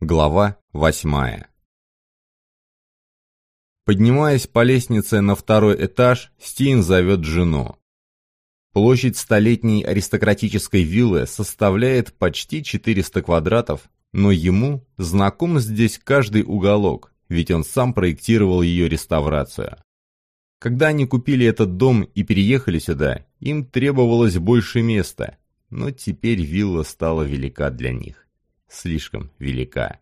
Глава восьмая Поднимаясь по лестнице на второй этаж, Стин зовет жену. Площадь столетней аристократической виллы составляет почти 400 квадратов, но ему знаком здесь каждый уголок, ведь он сам проектировал ее реставрацию. Когда они купили этот дом и переехали сюда, им требовалось больше места, но теперь вилла стала велика для них. Слишком велика.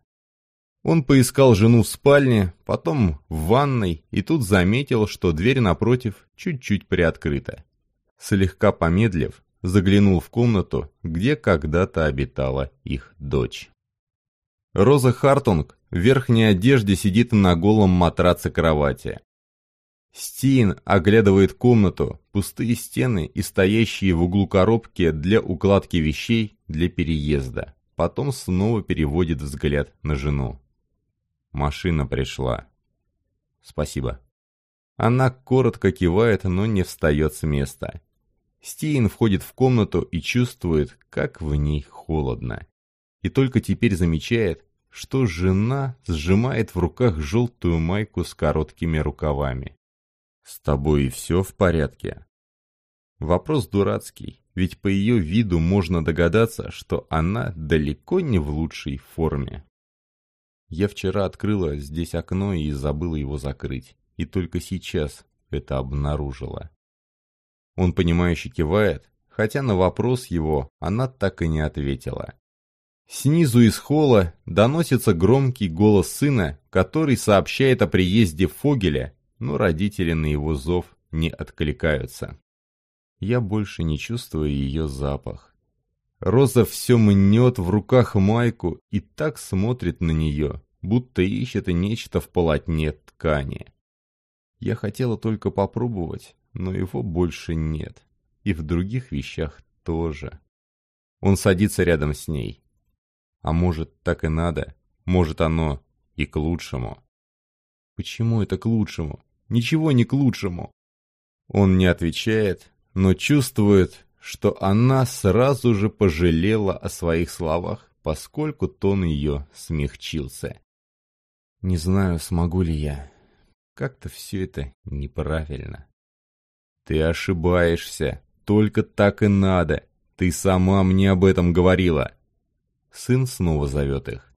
Он поискал жену в спальне, потом в ванной, и тут заметил, что дверь напротив чуть-чуть приоткрыта. Слегка помедлив, заглянул в комнату, где когда-то обитала их дочь. Роза Хартунг в верхней одежде сидит на голом матраце кровати. Стин оглядывает комнату, пустые стены и стоящие в углу коробки для укладки вещей для переезда. Потом снова переводит взгляд на жену. Машина пришла. Спасибо. Она коротко кивает, но не встает с места. Стиин входит в комнату и чувствует, как в ней холодно. И только теперь замечает, что жена сжимает в руках желтую майку с короткими рукавами. «С тобой все в порядке?» Вопрос дурацкий, ведь по ее виду можно догадаться, что она далеко не в лучшей форме. Я вчера открыла здесь окно и забыла его закрыть, и только сейчас это обнаружила. Он понимающе кивает, хотя на вопрос его она так и не ответила. Снизу из холла доносится громкий голос сына, который сообщает о приезде Фогеля но родители на его зов не откликаются. Я больше не чувствую ее запах. Роза все мнет в руках майку и так смотрит на нее, будто ищет нечто в полотне ткани. Я хотела только попробовать, но его больше нет. И в других вещах тоже. Он садится рядом с ней. А может, так и надо? Может, оно и к лучшему? Почему это к лучшему? Ничего не к лучшему. Он не отвечает, но чувствует, что она сразу же пожалела о своих словах, поскольку тон ее смягчился. Не знаю, смогу ли я. Как-то все это неправильно. Ты ошибаешься. Только так и надо. Ты сама мне об этом говорила. Сын снова зовет их.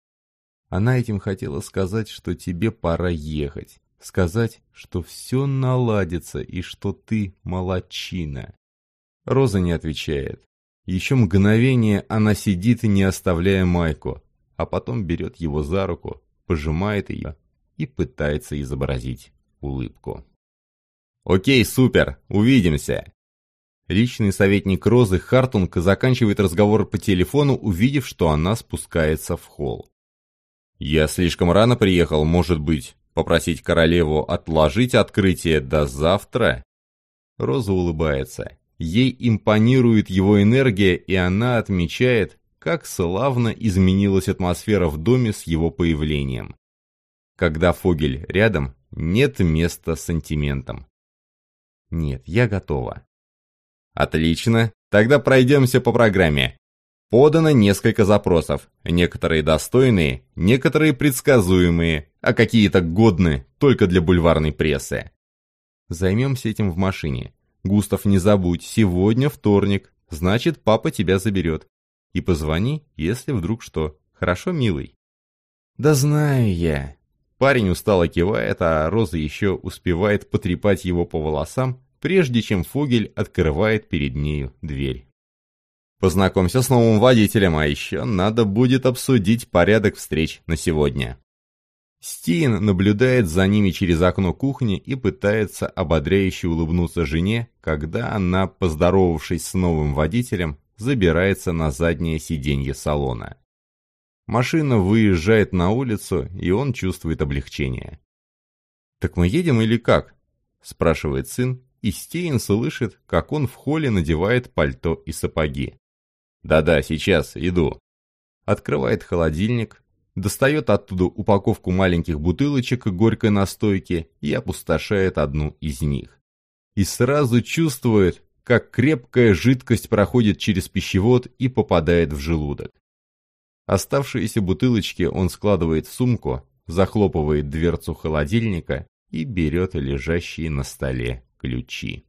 Она этим хотела сказать, что тебе пора ехать. Сказать, что все наладится и что ты молодчина. Роза не отвечает. Еще мгновение она сидит, не оставляя майку, а потом берет его за руку, пожимает ее и пытается изобразить улыбку. «Окей, супер, увидимся!» Личный советник Розы Хартунг заканчивает разговор по телефону, увидев, что она спускается в холл. «Я слишком рано приехал, может быть, Попросить королеву отложить открытие до завтра? Роза улыбается. Ей импонирует его энергия, и она отмечает, как славно изменилась атмосфера в доме с его появлением. Когда Фогель рядом, нет места сантиментам. Нет, я готова. Отлично, тогда пройдемся по программе. Подано несколько запросов, некоторые достойные, некоторые предсказуемые, а какие-то годны только для бульварной прессы. Займемся этим в машине. Густав, не забудь, сегодня вторник, значит, папа тебя заберет. И позвони, если вдруг что. Хорошо, милый? Да знаю я. Парень устало кивает, а Роза еще успевает потрепать его по волосам, прежде чем Фогель открывает перед нею дверь. Познакомься с новым водителем, а еще надо будет обсудить порядок встреч на сегодня. Стин наблюдает за ними через окно кухни и пытается ободряюще улыбнуться жене, когда она, поздоровавшись с новым водителем, забирается на заднее сиденье салона. Машина выезжает на улицу, и он чувствует облегчение. «Так мы едем или как?» – спрашивает сын, и Стейн слышит, как он в холле надевает пальто и сапоги. «Да-да, сейчас, иду». Открывает холодильник, достает оттуда упаковку маленьких бутылочек горькой настойки и опустошает одну из них. И сразу чувствует, как крепкая жидкость проходит через пищевод и попадает в желудок. Оставшиеся бутылочки он складывает в сумку, захлопывает дверцу холодильника и берет лежащие на столе ключи.